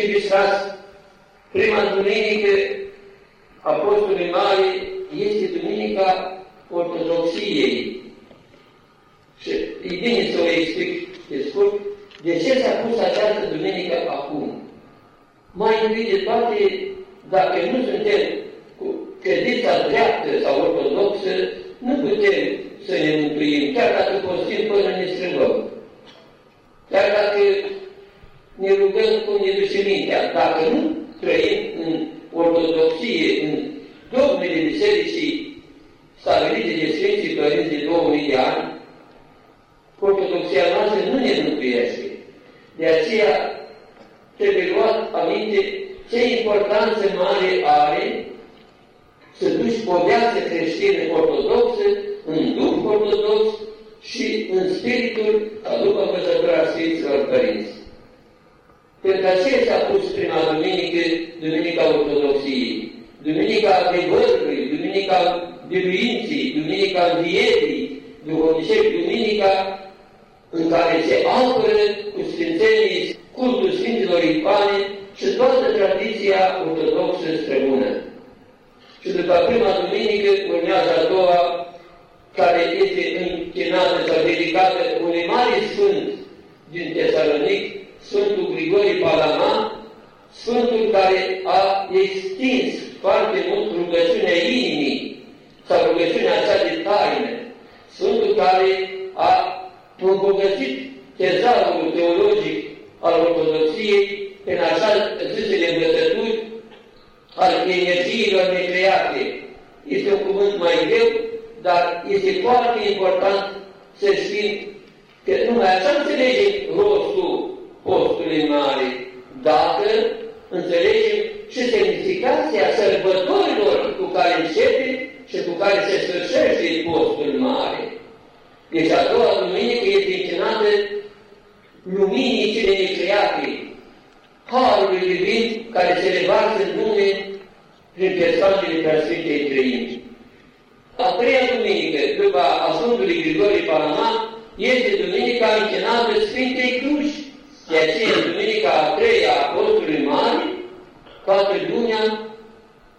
Iubiți prima duminică Apostolului Mare este Duminica Ortodoxiei. Și e bine să o explic pe scurt, de ce s-a pus această duminică acum? Mai întâi de toate, dacă nu suntem cu credința dreaptă sau ortodoxă, nu putem să ne mântuim, chiar dacă postim până ne strâmbăm. Ne rugăm cum ne duce mintea, dacă nu trăim în ortodoxie, în dogmele bisericii stabilite de Sfinții Părinți de 2000 de ani, ortodoxia noastră nu ne mântuiește. De aceea trebuie luat aminte ce importanță mare are să duci o viață creștină ortodoxă, în duh ortodox și în spiritul, a după învățătura Sfinților Părinți. Pentru aceea s-a pus prima duminică, Duminica Ortodoxiei, Duminica adevărului, Duminica biruinții, Duminica învierii, duhovnicești, Duminica în care se apără cu sfințenii cultul Sfinților Ipane și toată tradiția ortodoxă străbună. Și după prima duminică urmează a doua, care este închinată sau dedicată unui mare sfânt din Tesalonic, Sfântul Grigori Palama, Sfântul care a extins foarte mult rugăciunea inimii sau rugăciunea aceea de taină, Sfântul care a îmbogățit tezarul teologic al ortodoxiei în așa zisele învățături al energiilor necreate. Este un cuvânt mai greu, dar este foarte important să știm că numai așa înțelegem rostul postului mare, dacă înțelegem și semnificația sărbătorilor cu care începe și cu care se sfârșește postul mare. Deci a doua duminică este închinată luminii cele necreate, harului divin care se revarsă în lume prin persoanele preasfintei trăimi. A treia duminică, după a Sfântului Grigorie Palama, este duminica închinată Sfintei Cruci. De aceea, în duminica a treia a Apostolului Mare, toată lumea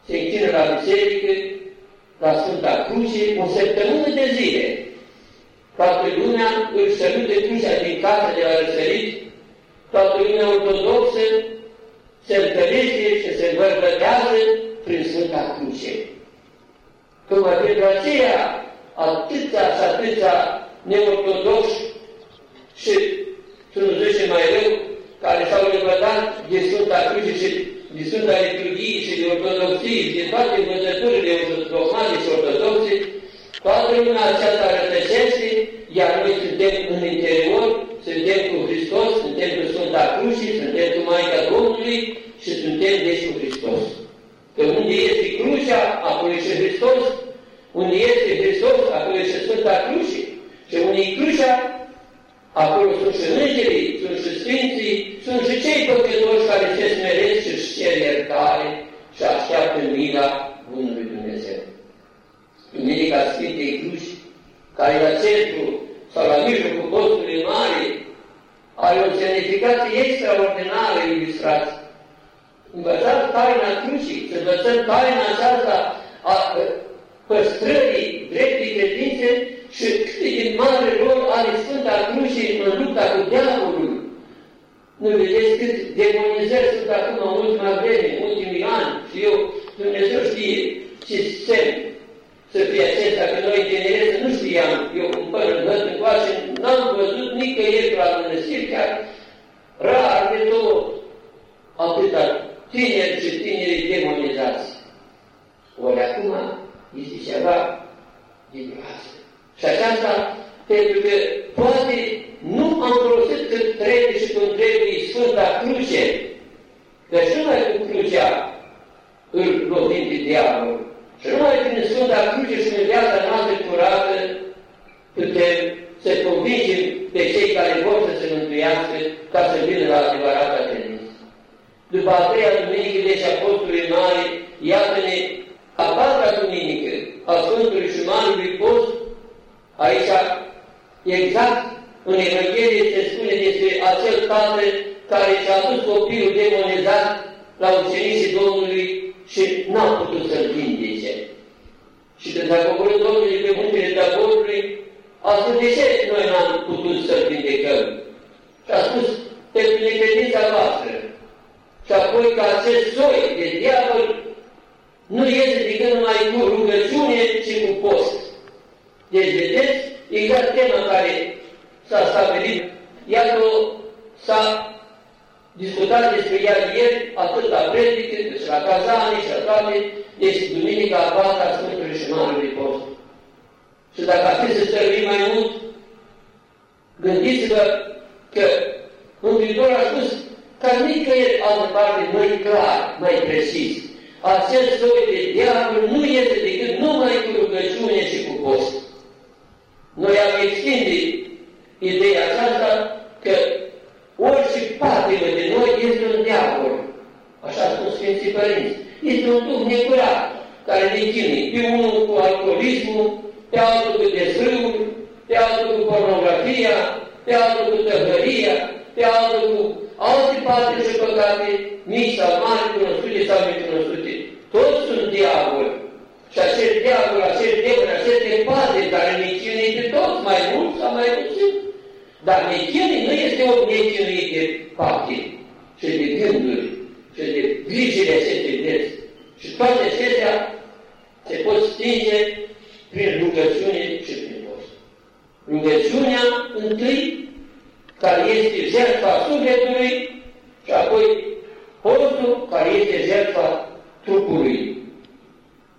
se închină la biserică, la Sfânta Cruce, o săptămână de zile. Toată lumea își sărute crucea din casa de la răsărit, toată lumea ortodoxă se întâlnește și se învărbătează prin Sfânta Cruce. Tocmai pentru aceea, atâția și atâția neortodoxi și sunt zice mai rău, care s-au lepădat de Sfânta Cruce și de Sfânta Liturghie și de Ortodoxie și de toate învățăturile dogmate și ortodoxe, toată lumea aceasta rătăcește, iar noi suntem în interior, suntem cu Hristos, suntem cu Sfânta Cruce, suntem cu Maica Domnului și suntem deci cu Hristos. Că unde este crucea, acolo și Hristos, unde este Hristos, acolo și Sfânta Cruce. Și unde e crucea, acolo sunt și îngerii, sunt și sfinții, sunt și cei păcătoși care se smeresc și își cer iertare și așteaptă mila Bunului Dumnezeu. Duminica Sfintei Cruci, care la centru sau la mijlocul postului mare, are o semnificație extraordinară, iubiți frați. Învățăm taina crucii, să învățăm taina aceasta a păstrării dreptei credințe și cât de mare rol are Sfânta Cruce în lupta cu diavolul. Nu vedeți cât demonizări sunt acum în ultima vreme, în ultimii ani, și eu, Dumnezeu știe ce semn să fie acesta, că noi tinerețe nu știam, eu până în văd încoace, n-am văzut nicăieri la mănăstiri, chiar rar de tot, atâta tineri și tineri demonizați. Ori acum este ceva din groază. Și aceasta pentru că poate nu am folosit cât trebuie și când trebuie Sfânta Cruce, că și numai cu crucea îl lovim pe diavol. Și numai prin Sfânta Cruce și în viața noastră curată putem să convingem pe cei care vor să se mântuiască ca să vină la adevărata credință. După a treia duminică, deci Apostolului Mare, iată-ne a patra duminică a Sfântului și Marului Post, aici exact în Evanghelie se spune despre acel tată care și-a dus copilul demonizat la ucenicii Domnului și n-a putut să-l vindece. Și când a coborât Domnului pe muntele Taborului, a spus, de ce noi n-am putut să-l vindecăm? Și a spus, pentru necredința voastră. Și apoi că acest soi de diavol nu este decât numai cu rugăciune și cu post. Deci, vedeți, exact tema care s-a stabilit, iată, s-a discutat despre ea ieri, atât la predică, și la cazane, și la toate, este Duminica a patra a Sfântului și Marului Post. Și dacă ar fi să stăruim mai mult, gândiți-vă că Mântuitorul a spus ca nicăieri altă parte mai clar, mai precis. Acest soi de diavol nu este decât numai cu rugăciune și cu post. Noi am extinde ideea aceasta că orice patimă de noi este un diavol. Așa spun Sfinții Părinți. Este un duh necurat care ne chinuie. Pe unul cu alcoolismul, pe altul cu desrâul, pe altul cu pornografia, pe altul cu tăhăria, pe altul cu alte parte și păcate, mici sau mari, cunoscute sau necunoscute. Toți sunt diavoli. Și acest diavol, acest demon, aceste pate care ne chinuie pe toți, mai mult sau mai puțin. Dar nechinuie nu este o nechinuie de fapte și de gânduri și de grijile acestei vieți. Și toate acestea se pot stinge prin rugăciune și prin post. Rugăciunea întâi, care este jertfa sufletului, și apoi postul, care este jertfa trupului.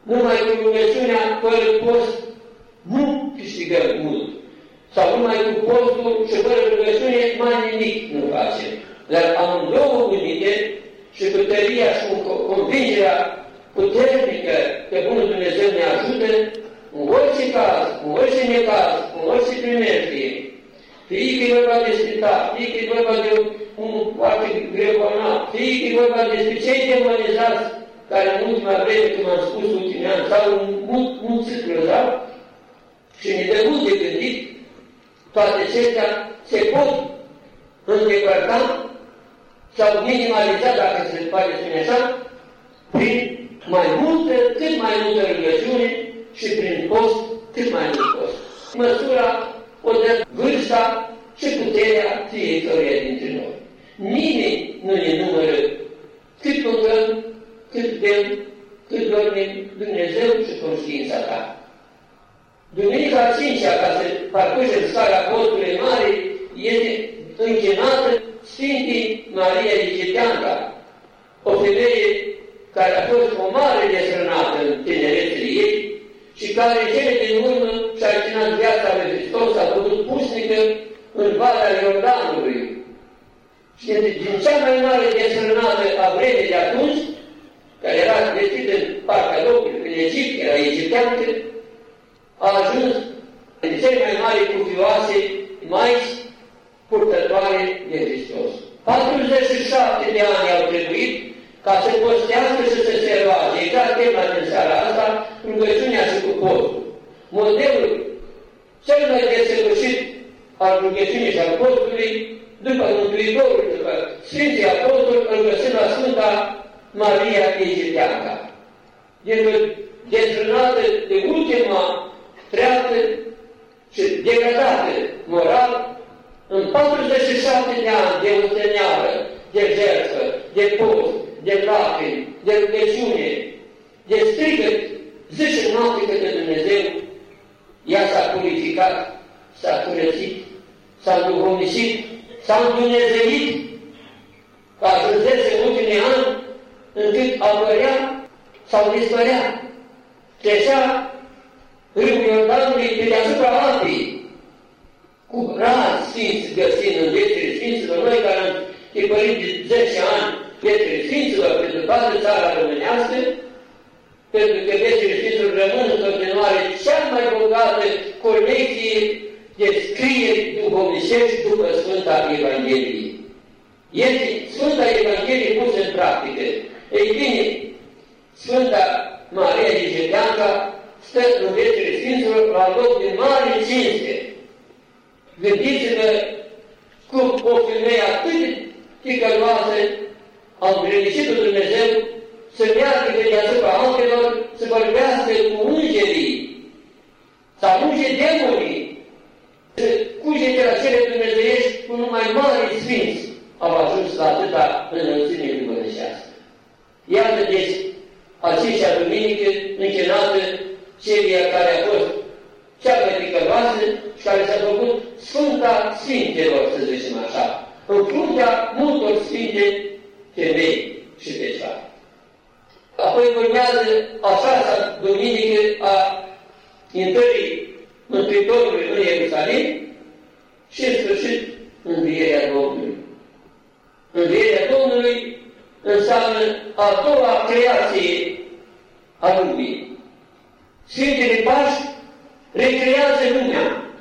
Numai cu rugăciunea, fără post, nu câștigăm mult. Sau numai cu postul și fără rugăciune, mai nimic nu facem. Dar amândouă unite și cu tăria și cu convingerea puternică că Bunul Dumnezeu ne ajută în orice caz, în orice necaz, în orice primește, fie că e vorba de spital, fie că e vorba de un foarte greu bolnav, fie că e vorba despre cei demonizați care în ultima vreme, cum am spus ultimii ani, s-au mult, mult grozav și ne dă mult de gândit, toate acestea se pot îndepărta sau minimaliza, dacă se poate spune așa, prin mai multă, cât mai multă rugăciune și prin post, cât mai mult post. Măsura o dă vârsta și puterea fiecăruia dintre noi. Nimeni nu ne numără cât rugăm, cât bem, cât dormim Dumnezeu și conștiința ta. Duminica 5 ca să parcurgem scara postului mare, este închinată Sfintii Maria Egipteanca, o femeie care a fost o mare desrânată în tinerețele ei și care în cele din urmă și-a închinat viața lui Hristos, a făcut pusnică în Valea Iordanului. Și din cea mai mare desrânată a vremii de atunci, care era vestită în partea locului, în Egipt, era egipteancă, a ajuns în cele mai mari cuvioase maici purtătoare de Hristos. 47 de ani au trebuit ca să postească și să se roage. Exact tema din seara asta, rugăciunea și cu postul. Modelul cel mai desăvârșit al rugăciunii și al postului, după Mântuitorul, după Sfinții Apostoli, îl găsim la Sfânta Maria Egipteanca. Este dezrânată de ultima treaptă și degradată moral în 47 de ani de usteneală, de jertfă, de post, de lacrimi, de rugăciune, de strigăt, zice noapte către Dumnezeu, ea s-a purificat, s-a curățit, s-a duhovnisit, s-a îndunezeit, ca ajunsese în ultimii ani, încât apărea sau dispărea. Trecea râul Iordanului pe deasupra apei, cu razi sfinți găsind în viețile Sfinților, noi care am tipărit de 10 ani viețile Sfinților pentru toată țara românească, pentru că viețile Sfinților rămân în continuare cea mai bogată colecție de scrieri duhovnicești după Sfânta Evanghelie. Este Sfânta Evanghelie pusă în practică. Ei bine, Sfânta Maria Ligedeanca stă în viețile Sfinților la loc de mare cinste. Gândiți-vă cum o femeie atât de ticăloasă au grănicit Dumnezeu să meargă pe deasupra altelor, să vorbească cu îngerii, să arunce demonii, să cugete la cele dumnezeiești cu numai mari sfinți au ajuns la atâta înălțime dumnezească. Iată deci aceștia duminică închinată seria care a fost cea mai picăroasă și care s-a făcut Sfânta Sfintelor, să zicem așa, în fruntea multor Sfinte femei și fecioare. Apoi urmează a șasea duminică a intrării Mântuitorului în Ierusalim și în sfârșit învierea Domnului. Învierea Domnului înseamnă a doua creație a lumii. Sfintele Paști recrează lumea.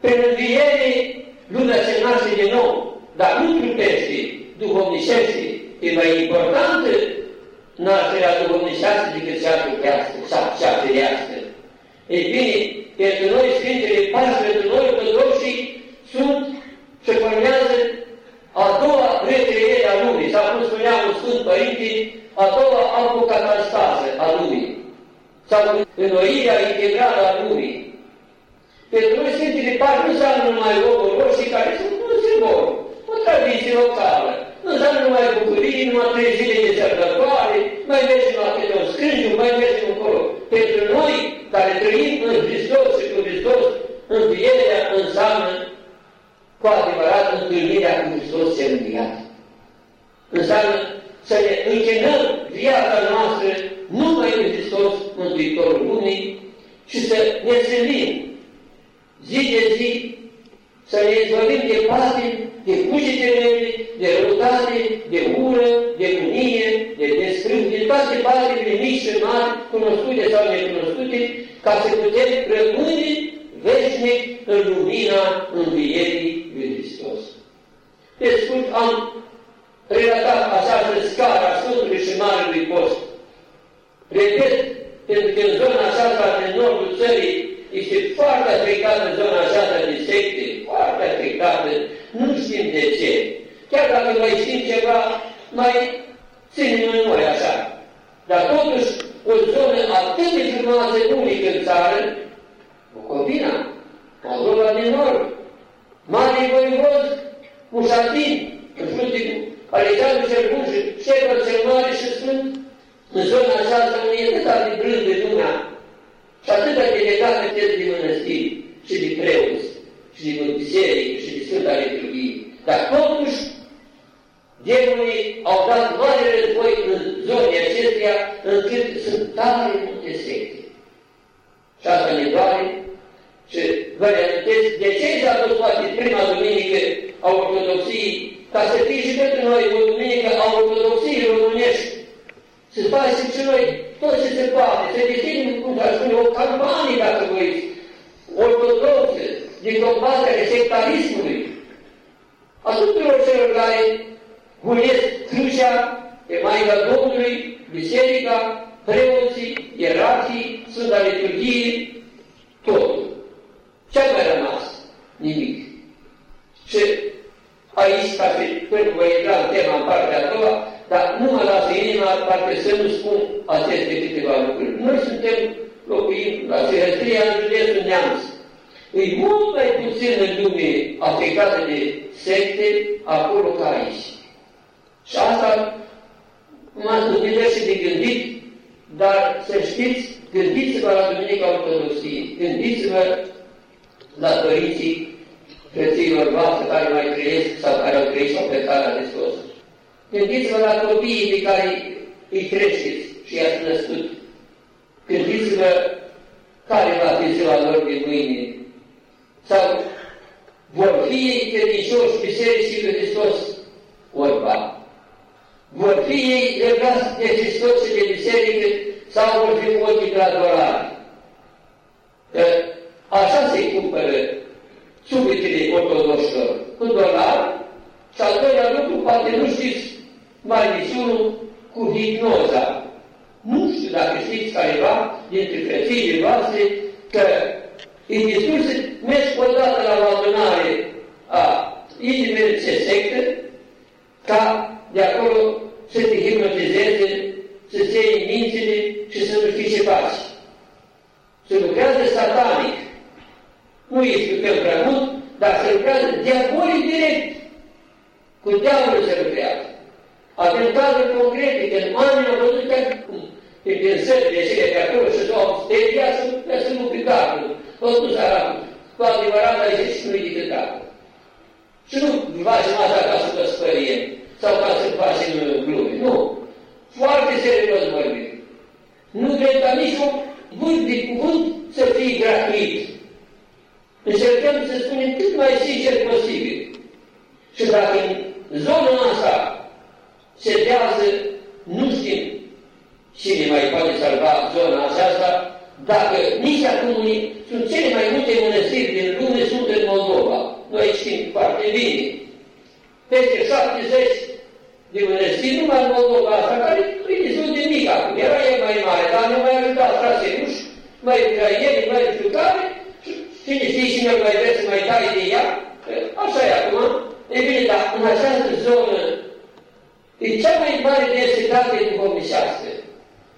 Prin înviere, lumea se naște din nou, dar nu trupește, duhovnicește. E mai importantă nașterea duhovnicească decât cea trupească sau cea firească. Ei bine, pentru noi Sfintele Paști, pentru noi ortodoxii, sunt și formează a doua recreere a lumii, sau cum spunea un Sfânt Părinte, a doua apocatastază a lumii, sau înnoirea integrală a lumii. Pentru noi Sfintele Paști nu înseamnă numai omul roșii care sunt un simbol, o tradiție locală. Nu înseamnă numai bucurii, numai trei zile de sărbătoare, mai mergem la câte un scrângiu, mai mergem acolo. Pentru noi, care trăim în Hristos și cu Hristos, învierea înseamnă cu adevărat întâlnirea cu Hristos se înviat. Înseamnă să ne închinăm viața noastră numai în Hristos, Mântuitorul Lumii, și să ne sălim zi de zi, să ne izbăvim de paște, de cugetele de răutate, de ură, de mânie, de descrânt, de toate paștele mici și mari, cunoscute sau necunoscute, ca să putem rămâne veșnic în lumina învierii lui Hristos. Pe scurt, am relatat această scară a Sfântului și Marelui Post. Repet, pentru că în zona aceasta de nordul țării este foarte afectată zona aceasta de secte, foarte afectată, nu știm de ce. Chiar dacă mai știm ceva, mai ținem în noi așa. Dar totuși, o zonă atât de frumoasă, unică în țară, Bucovina, Moldova din Nord, Mare Voivod, Mușatin, în frunte cu Alexandru cel Bun și Șerpăr cel Mare și Sfânt, în zona aceasta nu e atât de blândă lumea și atât de legată de mănăstiri și de preoți și de biserică și de Sfânta Liturghie. Dar totuși, demonii au dat mare război în zonele acestea, încât sunt tare multe secte. Și asta ne doare și vă reamintesc de ce s-a dus poate prima duminică a ortodoxiei, ca să fie și pentru noi o duminică a ortodoxiei românești. Să facem și noi tot ce se poate, să deschidem, cum s-ar spune, o campanie, dacă voi, ortodoxă, de combatere sectarismului, a tuturor celor care hunesc crucea pe Maica Domnului, Biserica, preoții, ierarhii, Sfânta Liturghie, totul. Ce a mai rămas? Nimic. Și aici, ca și până voi intra în tema în partea a doua, dar nu mă lasă inima, parcă să nu spun aceste câteva lucruri. Noi suntem, locuim la Sihăstria, în județul Neamț. E mult mai puțin în lume afectată de secte acolo ca aici. Și asta m-a și de gândit, dar să știți, gândiți-vă la Duminica Ortodoxiei, gândiți-vă la părinții frăților voastre care mai trăiesc sau care au trăit sau pe calea de sos. Gândiți-vă la copiii pe care îi creșteți și i-ați născut. Gândiți-vă care va fi ziua lor de mâine. Sau vor fi ei credincioși bisericii lui Hristos orba. Vor fi ei legați de Hristos și de biserică sau vor fi cu ochii la adorare. Așa se cumpără sufletele ortodoxilor cu dolar și al doilea lucru, poate nu știți mai niciunul cu hipnoza. Nu știu dacă știți careva dintre frățiile voastre că e destul să mergi o dată la o adunare a indiferent ce sectă, ca de acolo să te hipnotizeze, să-ți iei mințile și să nu știi ce faci. Se lucrează satanic. Nu explicăm prea mult, dar se lucrează diabolic direct. Cu diavolul se lucrează. Avem cazuri concrete, când oamenii au văzut chiar cum pe pensările cele de acolo și s-au speriat să să nu pe capul. Tot nu s-a cu adevărat ai zis și nu-i decât capul. Și nu facem asta ca să vă spăriem sau ca să facem glume. Nu. Foarte serios vorbim. Nu cred ca nici un vânt de cuvânt să fie gratuit. Încercăm să spunem cât mai sincer posibil. Și dacă în zona asta se dează, nu știm cine mai poate salva zona aceasta, dacă nici acum sunt cele mai multe mănăstiri din lume sunt în Moldova. Noi știm foarte bine. Peste 70 de mănăstiri numai în Moldova asta, care e destul de mic acum. Era e mai mare, dar nu mai ajutat fraseruși, mai ucraieni, mai nu știu care, cine știe și noi mai vreți să mai dai de ea, așa e acum. E bine, dar în această zonă e cea mai mare densitate duhovnicească.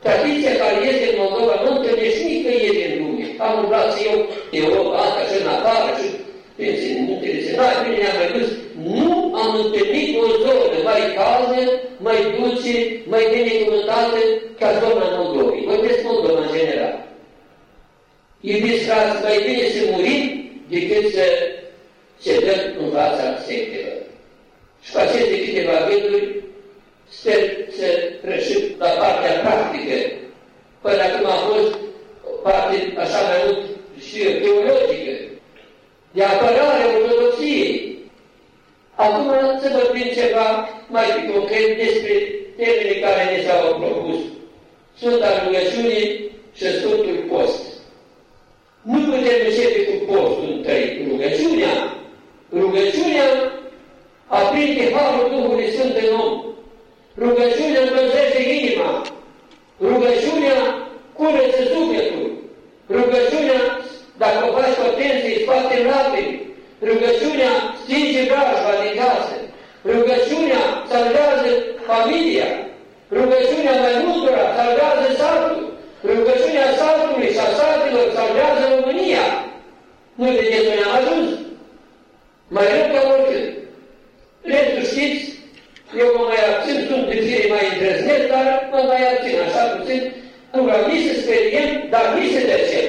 Tradiția care este în Moldova nu întâlnești nicăieri în lume. Am umblat și eu Europa asta și în afară și în internațional, bine ne-am mai dus. Nu am întâlnit o zonă mai caldă, mai dulce, mai binecuvântată ca zona Moldovei. Vorbesc Moldova în general. Iubiți frați, mai bine să murim decât să se dăm în fața sectelor. Și cu aceste câteva gânduri sper să rășim la partea practică. Până acum a fost o parte așa mai mult și teologică, de apărare ortodoxiei. Acum să vorbim ceva mai concret despre temele care ne s-au propus. Sfânta rugăciune și Sfântul Post. Nu putem începe cu postul întâi, rugăciunea. Rugăciunea aprinde Harul Duhului Sfânt în om. Rugăciunea învățește inima. Rugăciunea curăță sufletul. Rugăciunea, dacă o faci cu atenție, îi scoate lacrimi. Rugăciunea stinge vrajba din casă. Rugăciunea salvează familia. Rugăciunea mai multora salvează satul. Rugăciunea satului și a satelor salvează România. Nu vedeți unde am ajuns? Mai rău ca oricând. Restul știți, eu mă mai abțin, sunt de fire mai îndrăznesc, dar mă mai abțin, așa puțin, nu vreau nici să speriem, dar nici să tăcem.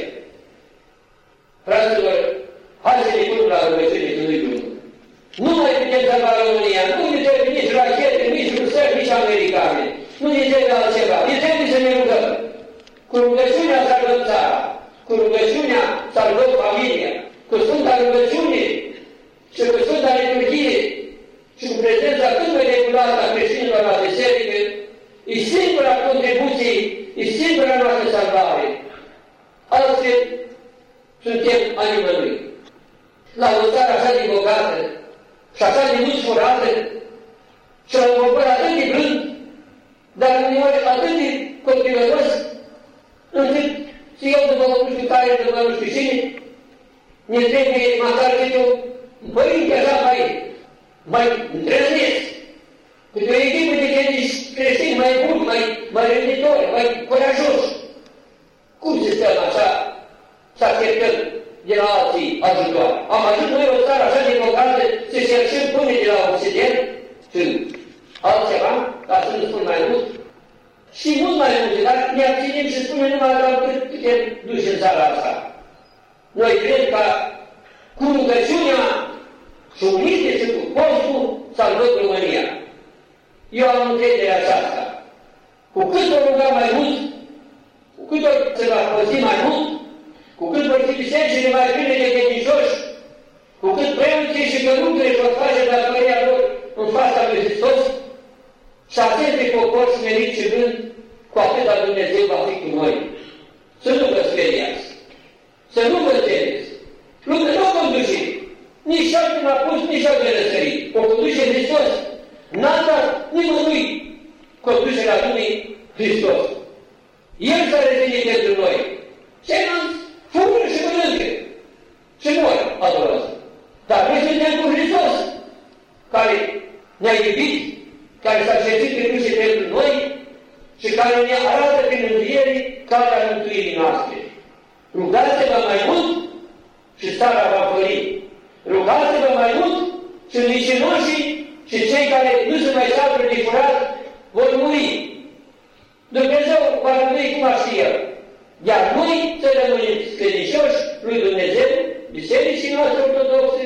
Fraților, hai să ne punem la rugăciune lui Dumnezeu. Nu mai putem salva România, nu ne trebuie nici rachete, nici rusări, nici americane. Nu ne trebuie altceva, ne trebuie să ne rugăm. Cu rugăciunea salvăm țara, cu rugăciunea salvăm familia, cu Sfânta rugăciune și cu Sfânta liturghie și cu prezența cât mai regulată a creștinilor la biserică, e singura contribuție, e singura noastră salvare. Altfel, suntem animălui. La o țară așa de bogată și așa de mult furată și la un popor atât de blând, dar uneori atât de copilăros, încât și eu după nu știu care, după nu știu cine, ne trebuie măcar câte un părinte așa mai mai îndrăznesc, câte o echipă de credici creștini mai buni, mai, mai rânditori, mai curajoși. Cum se stăm așa să așteptăm de la alții ajutoare? Am ajuns noi o țară așa de bogată să cerșăm până de la Occident, când altceva, ca să nu spun mai mult, și mult mai mult, dar ne abținem și spunem numai la cât putem duce în țara asta. Noi cred că cu rugăciunea și unite și cu postul salvăm România. Eu am încrederea aceasta. Cu cât o ruga mai mult, cu cât o se va folosi mai mult, cu cât vor fi bisericile mai bine de credincioși, cu cât preoții și călugării vor face datoria lor în fața lui Hristos, și atât de popor smerit și gând, cu atâta Dumnezeu va fi cu noi. Să nu vă speriați, să nu vă temeți. Lumea nu o conduce, nici altul n-a pus, nici altul răsărit. O conduce Hristos. N-a dat nimănui conducerea lumii Hristos. El s-a revenit pentru noi. Ceilalți fură și mănâncă. Și mor adorează. Dar noi suntem cu Hristos, care ne-a iubit, care s-a șerțit pe cruce pentru noi și care ne arată prin învierii calea mântuirii noastre. Rugați-vă mai mult și starea va fări. Rugați-vă mai mult și licinoșii și cei care nu se mai sabră de furat vor muri. Dumnezeu va rămâne cum ar fi El. Iar noi să rămânem credincioși lui Dumnezeu, bisericii noastre ortodoxe,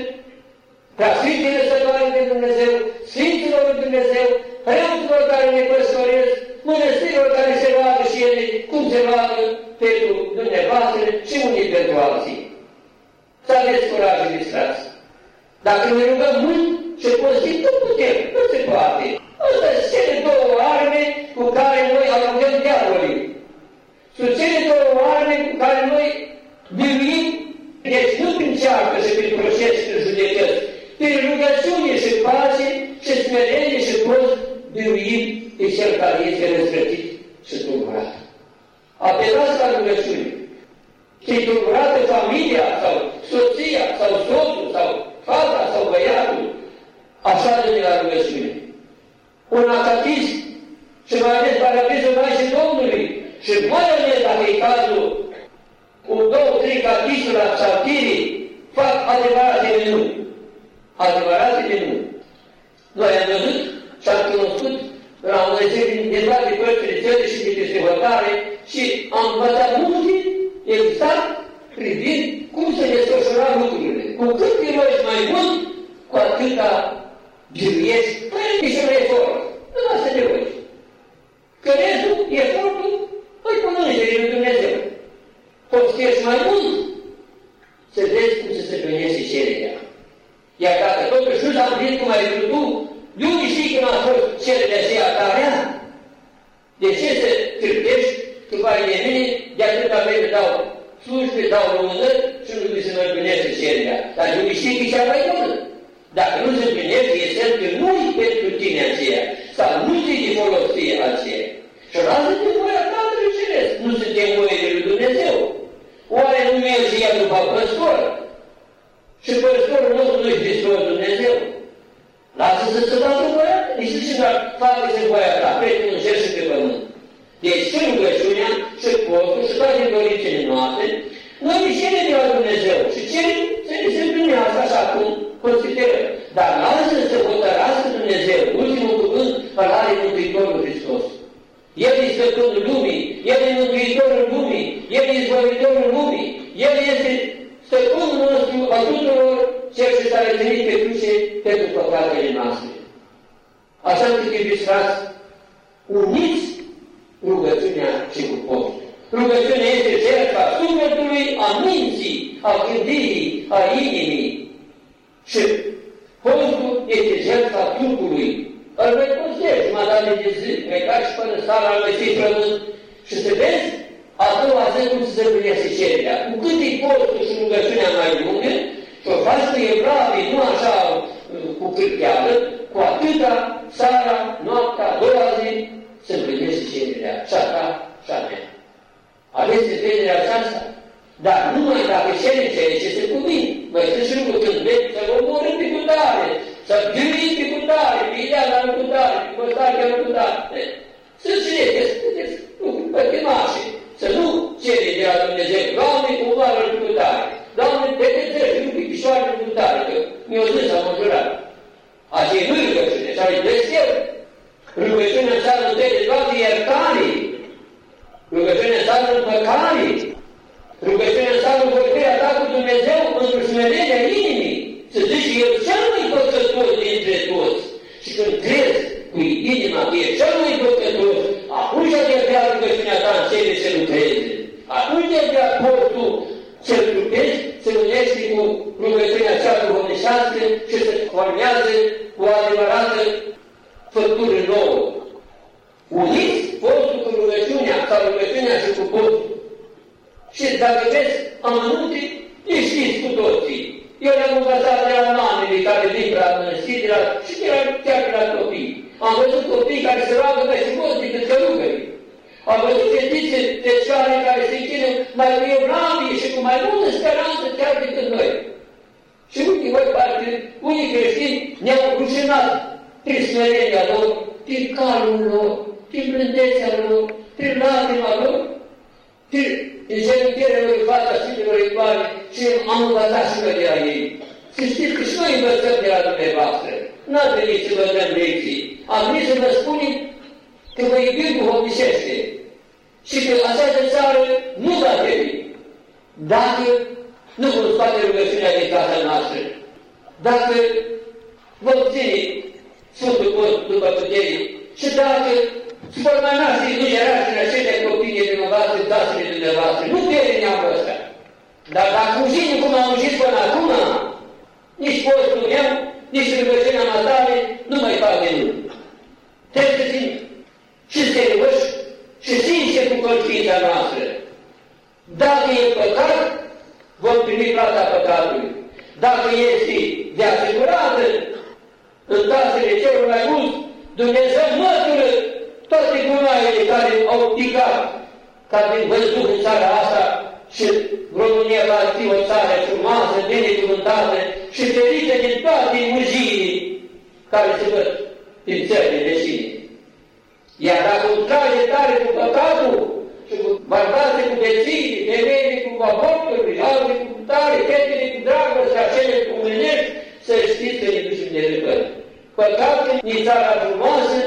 prea Sfintele Sătoare de Dumnezeu, Sfinților lui Dumnezeu, preoților care ne păstoresc, mănăstirilor care se roagă și ele, cum se roagă pentru dumneavoastră și unii pentru alții. Să aveți curaj, ilustrați. Dacă ne rugăm mult și postim, nu putem, nu se poate. Asta sunt cele două arme cu care noi alungăm diavolii. Sunt cele două arme cu care noi biruim, deci nu prin ceartă și prin proces și prin judecăți, prin rugăciune și pace și smerenie și post biruim pe cel care este răzvrătit și tulburat. Apelați la rugăciune. Și tulburată familia sau soția sau soțul sau fata sau băiatul, așa de la rugăciune. Un acatism și mai ales parabizul Maicii Domnului și mai ales dacă e cazul cu două, trei catisuri la psaltirii, fac adevărate minuni. Adevărate minuni. Noi am văzut și am cunoscut la Dumnezeu din toate părțile țării și din peste hotare și am învățat multe exact privind cum se desfășura lucrurile. Cu cât te rogi mai mult, cu atâta biruiești, fără niciun efort. Nu lasă să te rogi. Că restul, efortul, îi pun îngerii lui Dumnezeu. Postiești mai mult, să vezi cum se stăpânește cererea. Iar dacă totuși nu s-a împlinit cum ai vrut tu, de unde știi când a fost cererea aceea tarea? De ce să cârpești tu vai de mine, de atâta vreme dau slujbe, dau lumânări și nu trebuie să mă împlinește cererea. Dar de unde știi că e cea mai bună? Dacă nu se împlinește, e semn că nu-i pentru tine aceea, sau nu ți de folosie aceea. Și lasă-te voia Tatălui Ceresc, nu suntem voie de lui Dumnezeu. Oare nu merge ea după păstor? Și păstorul nostru nu-i Hristos Dumnezeu. Lasă să se facă voia, nici nu se facă să voia ta, pe în cer și pe pământ. Deci și rugăciunea, și postul, și toate dorințele noastre, noi îi cerem de la Dumnezeu și cerem să ne se împlinească așa cum considerăm. Dar lasă să hotărască Dumnezeu, ultimul cuvânt al are Mântuitorul Hristos. El este stăpânul lumii, El e Mântuitorul lumii, El e izbăvitorul lumii, El este stăpânul nostru a tuturor cel ce s-a reținit pe cruce pentru păcatele noastre. Așa încât, iubiți frați, uniți rugăciunea și cu postul. Rugăciunea este jertfa sufletului, a minții, a gândirii, a inimii. Și postul este jertfa trupului. Îl vei considera jumătate de zi, plecat și până sala lui fi frământ. Și să vezi a doua zi cum se împlinește cererea. Cu cât e postul și rugăciunea mai lungă, și o faci cu evlavii, nu așa uh, cu cârcheală, cu atâta seara, noaptea, a doua zi, se împlinește cererea, și a ta, și a mea. Aveți încrederea aceasta? Dar numai dacă cere ceea ce se cuvine. Mai sunt și lucruri când vezi să-l omorâm pe cutare, să-l gândi pe cutare, pe ideea la cutare, pe costare la cutare. Să știți, sunteți lucruri pătimașe. Să nu cere de la Dumnezeu, Doamne, omoară pe cutare. Doamne, te pedrești, nu pe pișoare pe cutare, că mi-o zis, am jurat. Aceea nu-i rugăciune, și are blestem. Rugăciunea înseamnă întâi de toate iertare. Rugăciunea înseamnă păcare. Rugăciunea înseamnă vorbirea ta cu Dumnezeu într-o smerenia inimii. Să zici că El cel mai păcătos dintre toți. Și când crezi cu inima că e cel mai păcătos, atunci de vrea rugăciunea ta în cele să lucreze. Atunci de vrea postul să-l trupești, să unești cu rugăciunea cea duhovnicească și să formează cu adevărată făptură nouă. Uniți postul cu rugăciunea sau rugăciunea și cu postul. Și dacă vezi amănunte, le știți cu toții. Eu le-am învățat de la mamele care vin la mănăstiri la, și de la, chiar de la copii. Am văzut copii care se roagă mai frumos decât călugării. Am văzut fetițe fecioare care se închină mai cu evlavie și cu mai multă speranță chiar decât noi. Și uite, voi, parcă unii creștini ne-au rușinat prin smerenia lor, prin calul lor, prin blândețea lor, prin lacrima lor, prin îngenunchierea lor în fața Sfinților Icoane și am învățat și noi de la ei. Să știți că și noi învățăm de la dumneavoastră. N-a venit să vă dăm lecții. Am venit să vă spunem că vă iubim duhovnicește și că această țară nu va trebui. Dacă nu vom scoate rugăciunea din casa noastră, dacă vom ține Sfântul Post după putere și dacă vor mai naște nu era și aceștia copiii dumneavoastră, dasele dumneavoastră, nu pierde neamul ăsta. Dar dacă mujim cum am mujit până acum, nici postul meu, nici rugăciunea matale nu mai fac de nimic. Trebuie să fim și serioși și sinceri cu conștiința noastră. Dacă e păcat, vom primi plata păcatului. Dacă este de asigurată în casele celor mai mulți, Dumnezeu măsură toate gunoaiele care au picat ca din văzut în țara asta și România va fi o țară frumoasă, binecuvântată și ferită din toate muziile care se văd din țările vecine. Iar dacă un trage tare cu păcatul și cu bărbații cu beții, femeile cu aborturi, alte cu tare, fetele cu dragoste, acele cu mânești, să știți că ne ducem de răpări. Păcat că e țara frumoasă,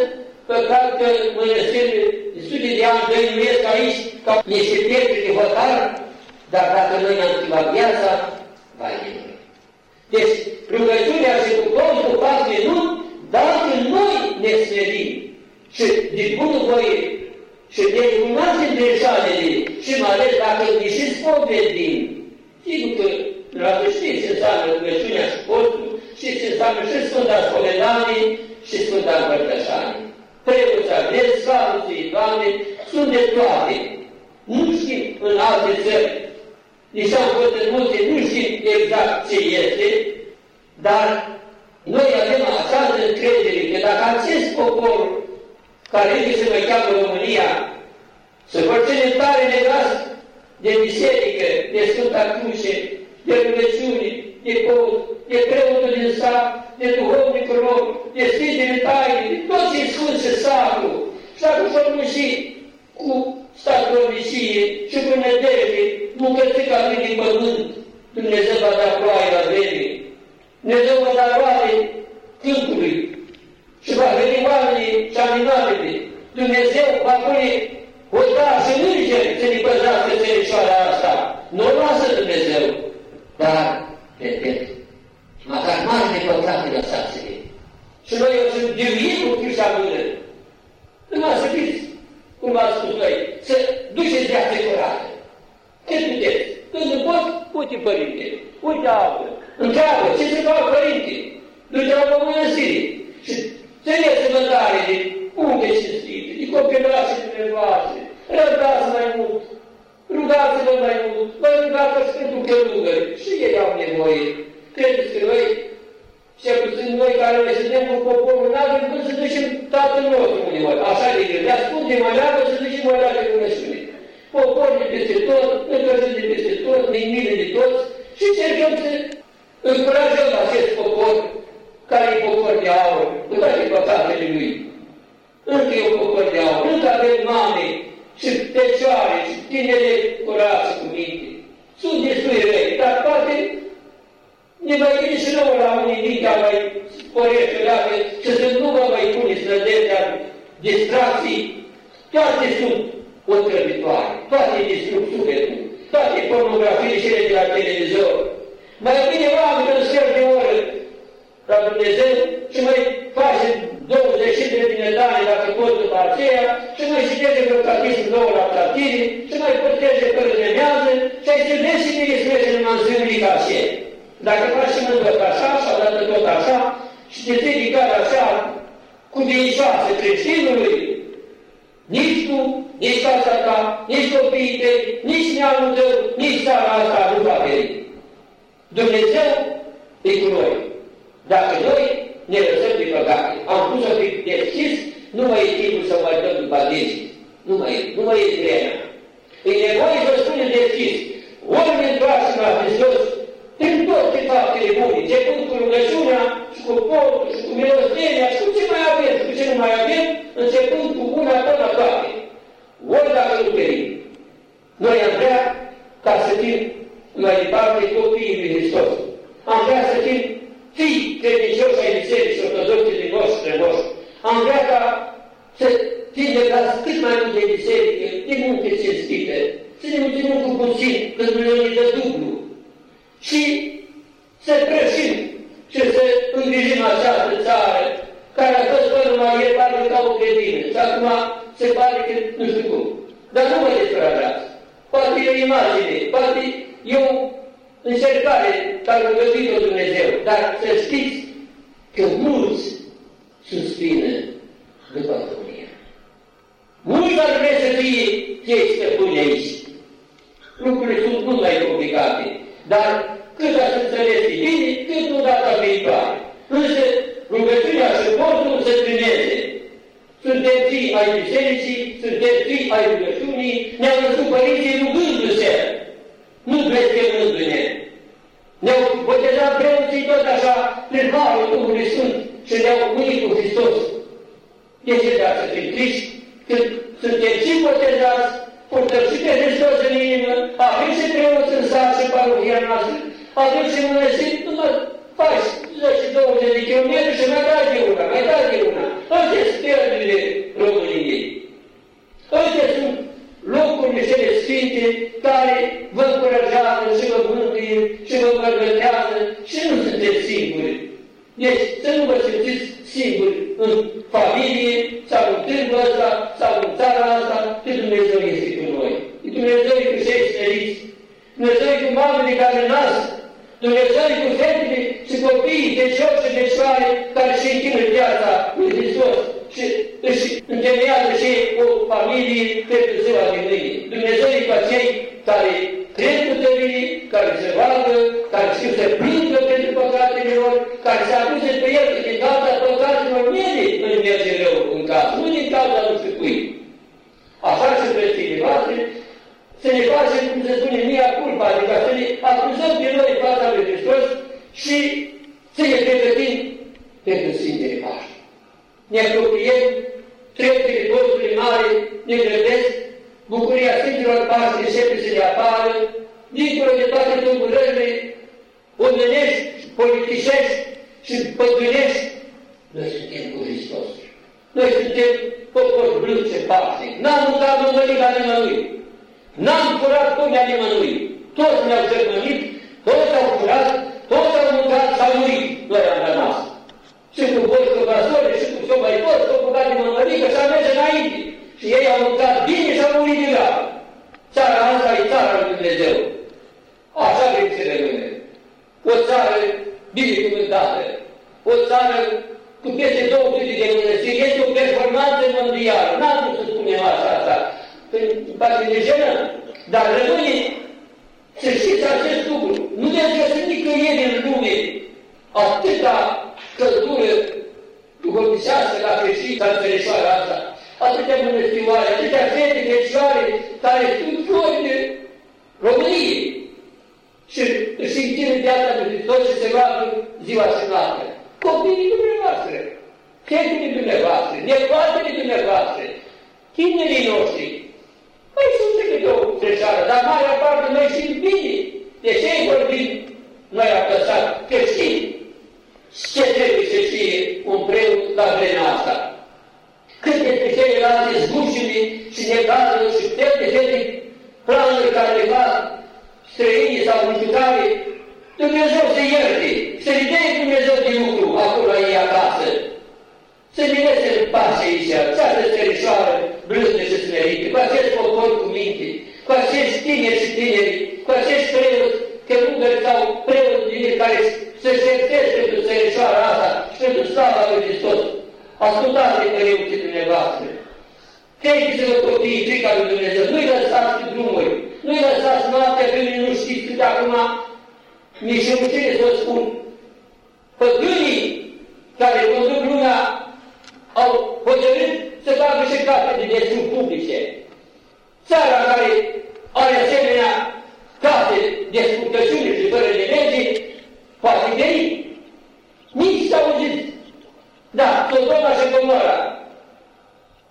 păcat că mănăstirile de studii de ani dăinuiesc aici ca niște pietre de hotar, dar dacă noi ne-am schimbat viața, vai de noi. Deci, rugăciunea și cu postul fac minuni dacă noi ne smerim și de bunăvoie și de cunoaștem greșalele și mai ales dacă ne și spovedim, sigur că la știți ce înseamnă rugăciunea și postul și ce înseamnă și Sfânta Spovedanie și Sfânta Împărtășanie. Preoța, desfaluții, Doamne, sunt de toate. Nu știm în alte țări, nici am fost în multe, nu știm exact ce este, dar noi avem această încredere că dacă acest popor care este se mai cheamă România, să vor ține tare negas de biserică, de Sfânta Cruce, de rugăciune, de post, de preotul din sat, de duhovnicul lor, de Sfintele Taine, de tot ce sfânt și sacru. Și dacă vor și cu statornicie și cu nădejde, bucățica din pământ, Dumnezeu va da ploaie la vreme. Dumnezeu va da roade câmpului și va veni oamenii și animalele. Dumnezeu va pune și îngeri să ne păzească țărișoara asta. Nu o lasă Dumnezeu, dar, repet, măcar mare de păcate lăsați-le. Și noi o să divuim cu Crișa mână. Numai să fiți, cum v-am spus noi, să duceți viața curată. Cât puteți. Când nu pot, uite părinte, uite altă, întreabă, ce se fac părinte? Du-te la mănăstire și țineți mântare de unde cinstite, de copilașii dumneavoastră, răbdați mai mult, rugați-vă mai mult, vă rugați pentru călugări și ei au nevoie. Credeți că noi, cel puțin noi care ne suntem cu poporul, nu avem cum să ducem tatăl nostru uneori, așa de greu. Ne ascundem mai leagă să ducem o leagă rugăciune. Poporul de peste tot, încălzit de peste tot, ne mine de toți și încercăm să încurajăm acest popor care e popor de aur, cu toate păcatele lui. Încă e un popor de aur, încă avem mame și fecioare și tinere curate cu minte. Sunt destui răi, dar poate ne mai vine și nouă la unii mintea mai sporește dacă și să nu vă mai puneți nădejdea distracții. Toate sunt otrăvitoare, toate distrug sufletul, toate pornografiile cele de la televizor. Mai bine oameni în sfert de oră la Dumnezeu și mai face 20 de binetane dacă pot după aceea și mai citește pe catism două la platine și mai părtește pe rânează și ai se vezi și mie spune în manziunii ca și Dacă facem tot așa și odată tot așa și te fiecare așa cu vincioasă creștinului, nici tu, nici casa ta, nici copiii tăi, nici neamul tău, nici țara asta nu va veni. Dumnezeu e cu noi. Dacă noi ne lăsăm de păcate, am pus să fim deschis, nu mai e timpul să mai dăm după dinți. Nu mai e, nu mai e vremea. E nevoie să spunem deschis. Ori ne întoarcem la Hristos prin toate faptele bune, începând cu rugăciunea și și cu portul, și cu milostenia, și cu ce mai avem, și cu ce nu mai avem, începând cu una până toate. Ori dacă nu perim. Noi am vrea ca să fim mai departe copiii lui Hristos. Am vrea să fim fii credincioși ai bisericii ortodoxe din noștri noștri. Am vrea ca să fim legați cât mai mult de biserică, de multe cinstite, să ne mulțumim cu puțin, că Dumnezeu ne dă dublu. Și să prășim și să îngrijim această țară, care a fost până mai ieri parcă ca o credină. Și acum se pare că nu știu cum. Dar nu mă descurajați. Poate e o imagine, poate e o încercare care a găsit-o Dumnezeu. Dar să știți că mulți suspină după Domnia. Mulți ar vrea să fie cei stăpâni aici. Lucrurile sunt mult mai complicate, dar cât ați înțeles bine, cât nu data viitoare. Însă rugăciunea și postul să primeze. Suntem fii ai bisericii, suntem fii ai rugăciunii, ne-au născut părinții rugându-se, nu blestemându-ne. Ne-au botezat preoții tot așa, prin Harul Duhului Sfânt și ne-au unit cu Hristos. De ce de să fim triști când suntem și botezați, purtăm și pe Hristos în inimă, avem și preoți în sat și parohia noastră, avem și mânăsit, numai faci 10-20 de kilometri și mai dai de una, mai dai de una. Astea sunt pierdurile României. Astea sunt locurile cele sfinte care vă încurajează și vă mântuie și vă bărbătează și nu sunteți singuri. Deci să nu vă simțiți singuri în familie sau în târgul ăsta sau în țara asta, că Dumnezeu este cu noi. Dumnezeu e cu cei smeriți. Dumnezeu e cu mamele care nasc. Dumnezeu e cu fetele și copiii de șor și de șoare care și închină viața lui Hristos și își întemeiază și o familie pentru ziua de mâine. Dumnezeu e cu cei care cred cu tărie, care se roagă, care știu să plângă pentru păcatele lor, care se aduce pe el că din cauza păcatelor mele nu merge rău în casă, nu din cauza nu știu cui. Așa și frățile voastre, să ne facem, cum se spune, mia culpa, adică să ne acuzăm pe noi fața lui Hristos și să ne pregătim pentru Sfintele Paști. Ne apropiem, treptele postului mare ne grăbesc, bucuria Sfinților Paști începe să ne apară, dincolo de toate tulburările omenești, politicești și păgânești, noi suntem cu Hristos. Noi suntem popor blând și pașnic. N-am mâncat mângălica nimănui. N-am curat pomea nimănui. Toți ne-au germănit, toți au curat, toți au mâncat și au murit. Noi am rămas. Și cu voi, cu vasole, și cu ce mai toți, s-au băgat de mângălică și am merge înainte. Și ei au mâncat bine și au murit din gata. Țara asta e țara lui Dumnezeu. Așa vrem să rămâne. O țară binecuvântată. O țară cu peste 200 de mănăstiri. Este o performanță mondială. N-am vrut să spunem așa, asta. Poate ne jenă. Dar rămâne să știți acest lucru. Nu ne găsim nicăieri în lume atâta căldură duhovnicească la creștin ca înțeleșoara asta. Atâtea mănăstioare, atâtea fete fecioare care sunt flori de Românie. Și își închină viața de Hristos și se roagă ziua și noaptea. Copiii dumneavoastră, fetele dumneavoastră, nepoatele dumneavoastră, tinerii noștri, mai sunt decât o treceară, dar marea parte noi știm bine. De ce vorbim noi apăsat creștini? Ce trebuie să știe un preot la vremea asta? Cât despre celelalte zbușile și necazuri și toate fete planuri care le fac străinii sau nu știu care, Dumnezeu să ierte, să le dea Dumnezeu de lucru acolo la ei acasă. Să ne lese în pace aici, această țărișoară blândă și smerită, cu acest popor cu minte, cu acești tineri și tineri, cu acești preoți, călugări sau preoți din care să șertesc pentru țărișoara asta și pentru slava lui Hristos. Ascultați-vă preoții dumneavoastră. Credeți-vă copiii, cei care Dumnezeu, nu-i lăsați pe drumuri, nu-i lăsați noaptea pe mine, nu știți cât acum mi se rușine să spun păgânii care conduc lumea au hotărât să facă și case de gestiuni publice. Țara care are asemenea case de scurtăciune și fără de lege, poate de ei, nici s-au auzit. Da, Sodoma și Gomora.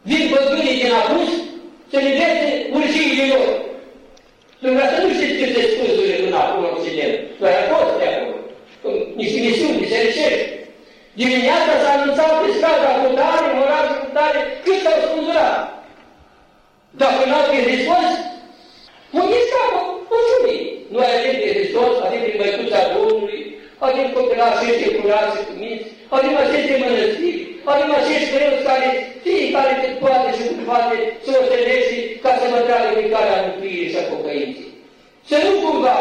Vin păgânii din apus să liveze urșiile lor. Dumneavoastră nu știți câte scuzurile până acum în Occident, doar a fost de acum. Niște misiuni bisericești. Dimineața s-a anunțat pe strada cu tare, în orașul cu tare, cât s-au spânzurat. Dacă n-au fi Hristos, nu e scapă, nu știu Noi avem pe Hristos, avem pe Măicuța Domnului, avem copilași ăștia curați cu minți, avem aceste mănăstiri, avem acești preoți care fiecare cât poate și cât poate să o întâlnește ca să mă tragă pe calea mântuirii și a pocăinței. Să nu cumva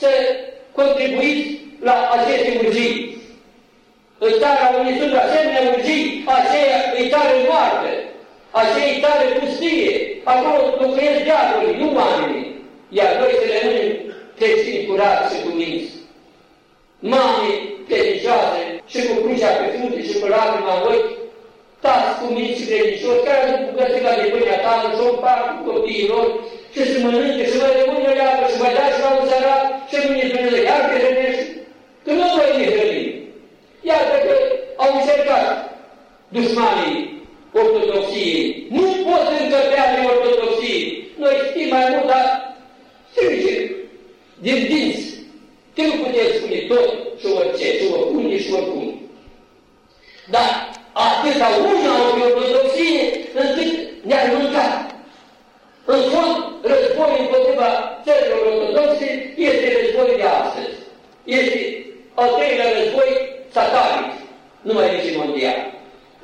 să contribuiți la aceste urgii. În țara unde sunt asemenea urgii, aceea e tare moarte, aceea e tare pustie, acolo locuiesc diavolii, nu oamenii, iar noi să rămânem creștini curați și cuminți. Mame credincioase și cu crucea pe frunte și cu lacrima în ochi, tați cuminți și credincioși, care nu bucățica de pâinea ta, și o par cu copiilor, și să mănânce și mai rămâne o leapă și mai da și la un sărat și nu ne Dumnezeu, iar te hrănești, că nu voi ne hrăni. Iată că au încercat dușmanii ortodoxiei. Nu pot încăpea de ortodoxie. Noi știm mai mult, dar strânge din dinți. Că nu putem spune tot și orice, și oricum, și oricum. Dar atâta una au de ortodoxie, încât ne-ar mânca. În fond, război împotriva țărilor ortodoxe este război de astăzi. Este al treilea război satanic, nu mai zice mondial.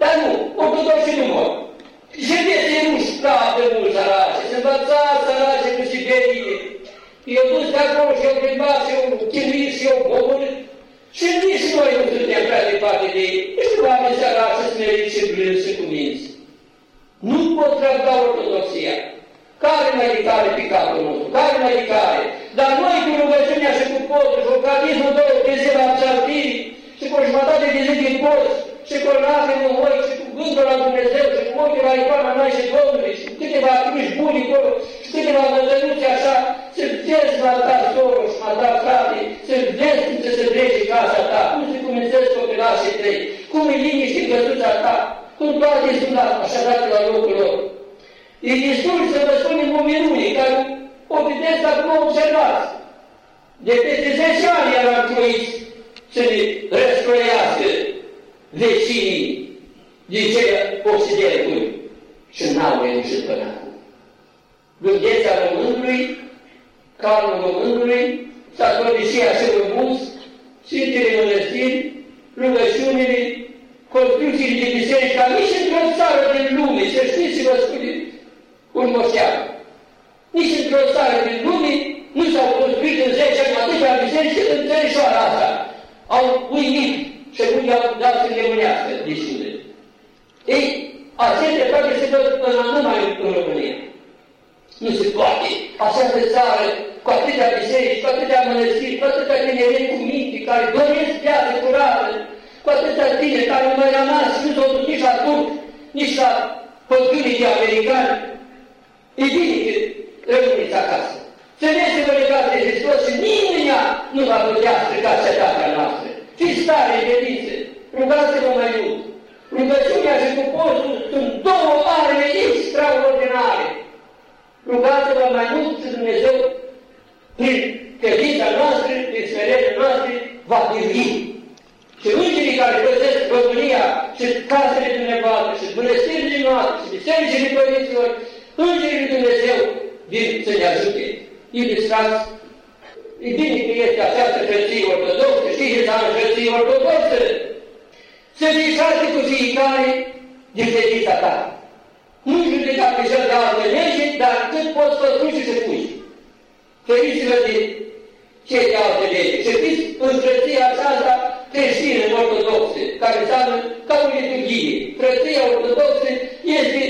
Dar nu, ortodoxii nu mor. Și vieții ruși foarte mult sărace, se învăța sărace cu Siberie. Eu dus de acolo și eu plimbat și eu chinuit și eu omorât. Și nici noi nu suntem prea departe de ei. Niște oameni săraci, smeriți și blânzi și cuminți. Nu pot răbda ortodoxia. Care mai de care picatul nostru? Care mai de care? Dar noi cu rugăciunea și cu podul și cu cadismul două de zi la psaltirii și cu jumătate de zi din post și cu lacrimi în ochi și cu gândul la Dumnezeu și cu ochii la icoana noi și Domnului și cu câteva cruci buni acolo și câteva mădănuțe așa, să-l vezi la ta soră și la ta frate, să-l vezi cum să se trece casa ta, cum se cumințezi copilașii tăi, cum e liniște în căsuța ta, cum toate sunt așa date la locul lor. E destul să vă spunem o minune, care o vedeți acum observați. De peste 10 ani eram croiți să ne răscroiască vecinii din cele Occidentului și n-au reușit până acum. Gândeța Românului, calmul Românului, sacrificia celor mulți, Sfintele Mănăstiri, rugăciunile, construcțiile de biserică, ca nici într-o țară din lume, să știți și vă spune un moștean. Nici într-o țară din lume nu s-au construit în 10 ani atâtea biserici cât în țărișoara asta. Au uimit și nu i-au dat să nemânească destul Ei, aceste toate se văd până numai în România. Nu se poate. Această țară, cu atâtea biserici, cu atâtea mănăstiri, cu atâtea tineri cu minte, care doresc viață curată, cu atâtea tineri care nu mai rămas și nu s-au dus nici la turc, nici la păgânii de americani, E bine că rămâneți acasă. Țineți-vă legați de Hristos și nimeni nu va putea strica cetatea noastră. Fiți tare în credință, rugați-vă mai mult. Rugăciunea și cu postul sunt două arme extraordinare. Rugați-vă mai mult și Dumnezeu, prin credința noastră, prin smerenia noastră, va birui. Și îngerii care păzesc România și casele dumneavoastră și mănăstirile noastre și bisericile părinților Îngerii lui Dumnezeu vin să ne ajute. Iubiți frați, e bine că este această hărție ortodoxă, știți ce înseamnă hărție ortodoxă? Să fii cu fiecare din credința ta. Nu judeca pe cel de altă lege, dar cât poți să spui și să pui. Feriți-vă de cei de altă lege. Și fiți în frăția aceasta creștină ortodoxă, care înseamnă ca o liturghie. Frăția ortodoxă este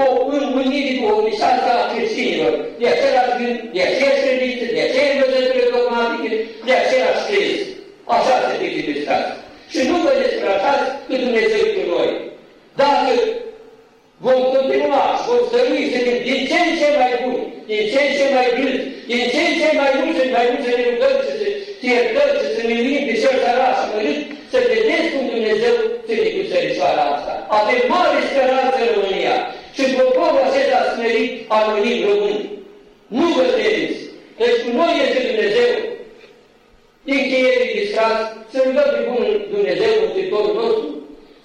o înmânire cu o lisanță a creștinilor, de același gând, de aceeași credință, de aceeași învățătură dogmatică, de același crez. Așa se echilibrați. Și nu vă descurajați că Dumnezeu cu noi. Dacă vom continua și vom stărui să fim din ce în ce mai buni, din ce în ce mai blânzi, din ce în ce mai mulți și mai mulți să ne rugăm, să se iertăm, să se miluim pe cel sărat și mărit, să vedeți cum Dumnezeu ține cu țărișoara asta. Avem mare speranță în România și poporul acesta smerit al unii români. Nu vă temeți! Deci cu noi este Dumnezeu. Din cheierii discas, să rugăm de Bunul Dumnezeu, Mântuitorul nostru,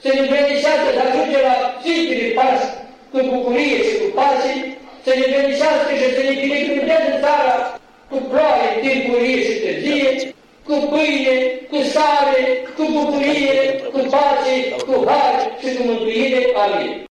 să ne venisească să ajunge la Sfintele Pași cu bucurie și cu pașii, să ne venisească și să ne binecuvânteze țara cu ploaie, timpurie și târzie, cu pâine, cu sare, cu bucurie, cu pace, cu har și cu mântuire. Amin.